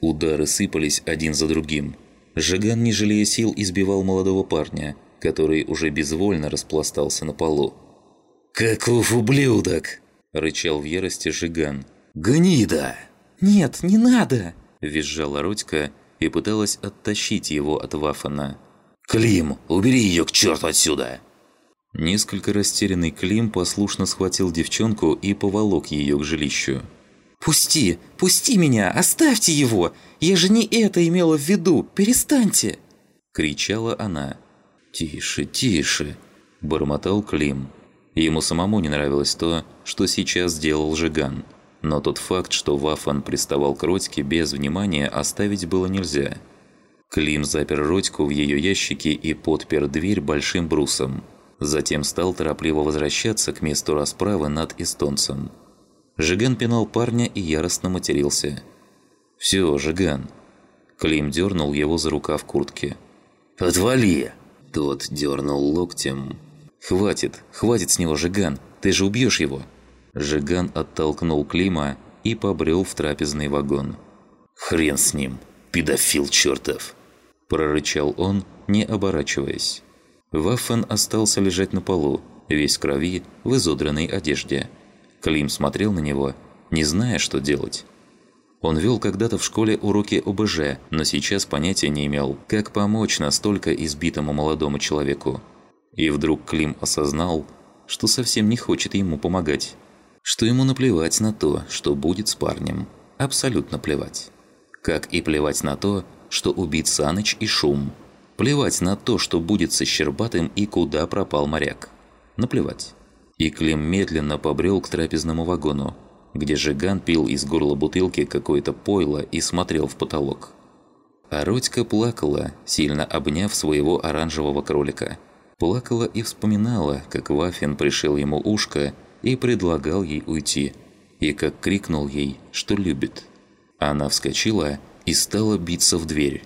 Удары сыпались один за другим. Жиган, не жалея сил, избивал молодого парня, который уже безвольно распластался на полу. «Каков ублюдок!» – рычал в ярости Жиган. «Гнида!» «Нет, не надо!» – визжала Родька и пыталась оттащить его от Вафана. «Клим, убери ее к черту отсюда!» Несколько растерянный Клим послушно схватил девчонку и поволок ее к жилищу. «Пусти! Пусти меня! Оставьте его! Я же не это имела в виду! Перестаньте!» Кричала она. «Тише, тише!» – бормотал Клим. Ему самому не нравилось то, что сейчас сделал Жиган. Но тот факт, что Вафан приставал к Родьке без внимания, оставить было нельзя. Клим запер Родьку в ее ящике и подпер дверь большим брусом. Затем стал торопливо возвращаться к месту расправы над эстонцем. Жиган пинал парня и яростно матерился. «Всё, Жиган!» Клим дернул его за рукав куртки. «Отвали!» Тот дернул локтем. «Хватит, хватит с него, Жиган! Ты же убьешь его!» Жиган оттолкнул Клима и побрел в трапезный вагон. «Хрен с ним, педофил чертов!» Прорычал он, не оборачиваясь. Ваффен остался лежать на полу, весь в крови, в изодранной одежде. Клим смотрел на него, не зная, что делать. Он вел когда-то в школе уроки ОБЖ, но сейчас понятия не имел, как помочь настолько избитому молодому человеку. И вдруг Клим осознал, что совсем не хочет ему помогать. Что ему наплевать на то, что будет с парнем. Абсолютно плевать. Как и плевать на то, что убит Саныч и Шум. Плевать на то, что будет со Щербатым и куда пропал моряк. Наплевать. И Клим медленно побрел к трапезному вагону, где Жиган пил из горла бутылки какое-то пойло и смотрел в потолок. А Родька плакала, сильно обняв своего оранжевого кролика. Плакала и вспоминала, как Вафин пришил ему ушко и предлагал ей уйти, и как крикнул ей, что любит. Она вскочила и стала биться в дверь.